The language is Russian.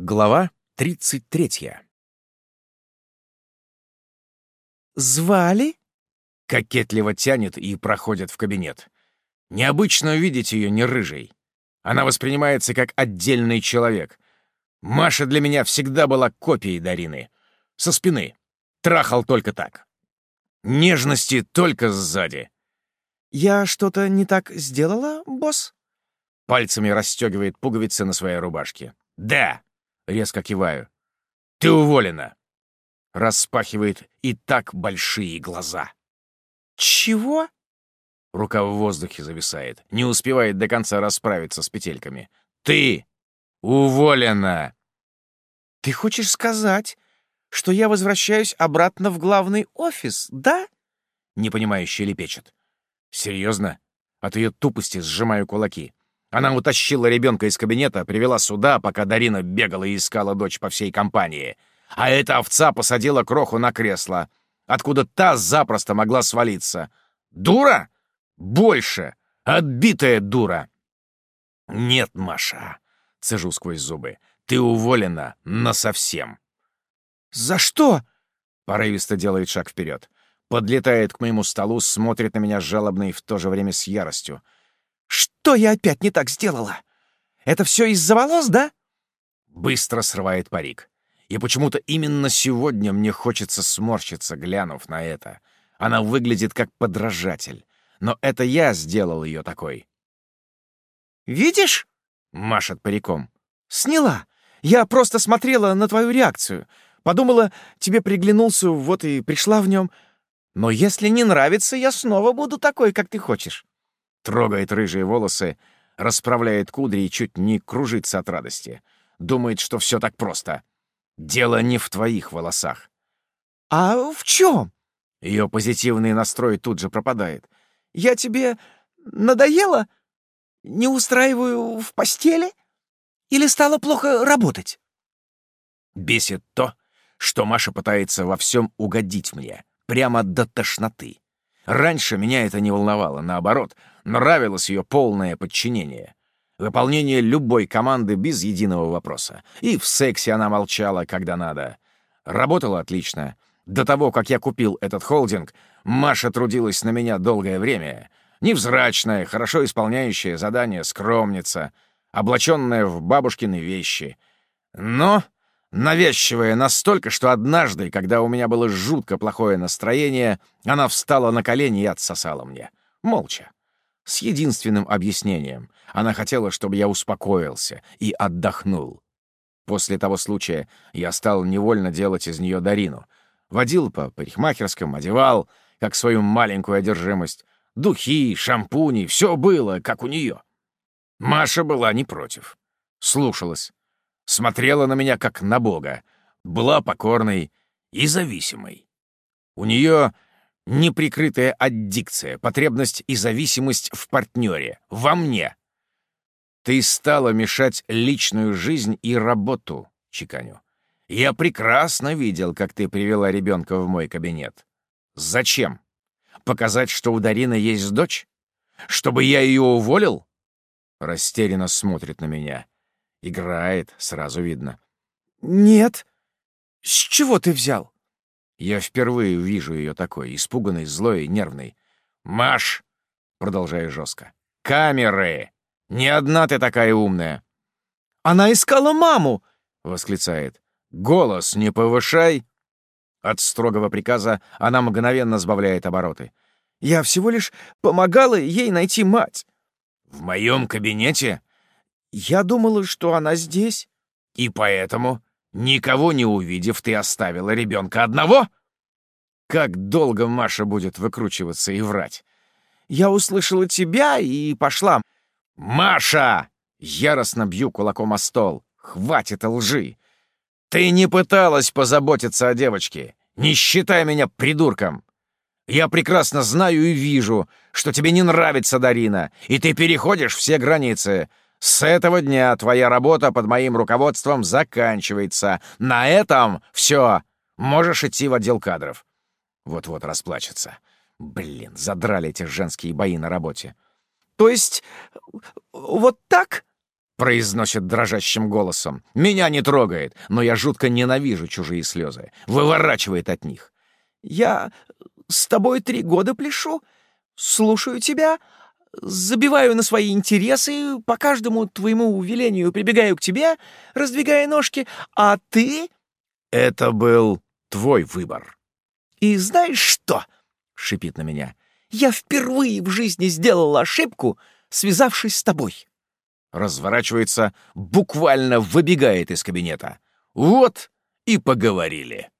Глава 33. «Звали?» — кокетливо тянет и проходит в кабинет. Необычно увидеть ее не рыжей. Она воспринимается как отдельный человек. Маша для меня всегда была копией Дарины. Со спины. Трахал только так. Нежности только сзади. «Я что-то не так сделала, босс?» Пальцами расстегивает пуговицы на своей рубашке. «Да!» Резко киваю. «Ты уволена!» Распахивает и так большие глаза. «Чего?» Рука в воздухе зависает. Не успевает до конца расправиться с петельками. «Ты уволена!» «Ты хочешь сказать, что я возвращаюсь обратно в главный офис, да?» Непонимающе лепечет. «Серьезно?» От ее тупости сжимаю кулаки. Она утащила ребенка из кабинета, привела сюда, пока Дарина бегала и искала дочь по всей компании. А эта овца посадила кроху на кресло, откуда та запросто могла свалиться. Дура? Больше! Отбитая дура! Нет, Маша, цежу сквозь зубы, ты уволена насовсем. За что? Порывисто делает шаг вперед. Подлетает к моему столу, смотрит на меня жалобно и в то же время с яростью. Что я опять не так сделала? Это все из-за волос, да? Быстро срывает парик. И почему-то именно сегодня мне хочется сморщиться, глянув на это. Она выглядит как подражатель. Но это я сделал ее такой. «Видишь?» — машет париком. «Сняла. Я просто смотрела на твою реакцию. Подумала, тебе приглянулся, вот и пришла в нем. Но если не нравится, я снова буду такой, как ты хочешь. Трогает рыжие волосы, расправляет кудри и чуть не кружится от радости. Думает, что все так просто. Дело не в твоих волосах. «А в чем?» Ее позитивный настрой тут же пропадает. «Я тебе надоела? Не устраиваю в постели? Или стало плохо работать?» Бесит то, что Маша пытается во всем угодить мне, прямо до тошноты. Раньше меня это не волновало, наоборот, нравилось ее полное подчинение. Выполнение любой команды без единого вопроса. И в сексе она молчала, когда надо. Работала отлично. До того, как я купил этот холдинг, Маша трудилась на меня долгое время. Невзрачная, хорошо исполняющая задания скромница, облаченная в бабушкины вещи. Но навязчивая настолько, что однажды, когда у меня было жутко плохое настроение, она встала на колени и отсосала мне. Молча. С единственным объяснением. Она хотела, чтобы я успокоился и отдохнул. После того случая я стал невольно делать из нее Дарину. Водил по парикмахерским, одевал, как свою маленькую одержимость. Духи, шампуни — все было, как у нее. Маша была не против. Слушалась смотрела на меня как на бога, была покорной и зависимой. У нее неприкрытая аддикция, потребность и зависимость в партнере, во мне. Ты стала мешать личную жизнь и работу, чеканю. Я прекрасно видел, как ты привела ребенка в мой кабинет. Зачем? Показать, что у Дарины есть дочь? Чтобы я ее уволил? Растерянно смотрит на меня. Играет, сразу видно. «Нет. С чего ты взял?» Я впервые вижу ее такой, испуганной, злой и нервной. «Маш!» — продолжаю жестко. «Камеры! Не одна ты такая умная!» «Она искала маму!» — восклицает. «Голос не повышай!» От строгого приказа она мгновенно сбавляет обороты. «Я всего лишь помогала ей найти мать!» «В моем кабинете? Я думала, что она здесь. И поэтому, никого не увидев, ты оставила ребенка одного? Как долго Маша будет выкручиваться и врать? Я услышала тебя и пошла. «Маша!» — яростно бью кулаком о стол. «Хватит лжи! Ты не пыталась позаботиться о девочке. Не считай меня придурком. Я прекрасно знаю и вижу, что тебе не нравится Дарина, и ты переходишь все границы. С этого дня твоя работа под моим руководством заканчивается. На этом все. Можешь идти в отдел кадров. Вот-вот расплачется. Блин, задрали эти женские бои на работе. То есть вот так? произносит дрожащим голосом. Меня не трогает, но я жутко ненавижу чужие слезы. Выворачивает от них. «Я с тобой три года пляшу, слушаю тебя, забиваю на свои интересы, по каждому твоему велению прибегаю к тебе, раздвигая ножки, а ты...» «Это был твой выбор». «И знаешь что?» — шипит на меня. «Я впервые в жизни сделала ошибку, связавшись с тобой». Разворачивается, буквально выбегает из кабинета. Вот и поговорили.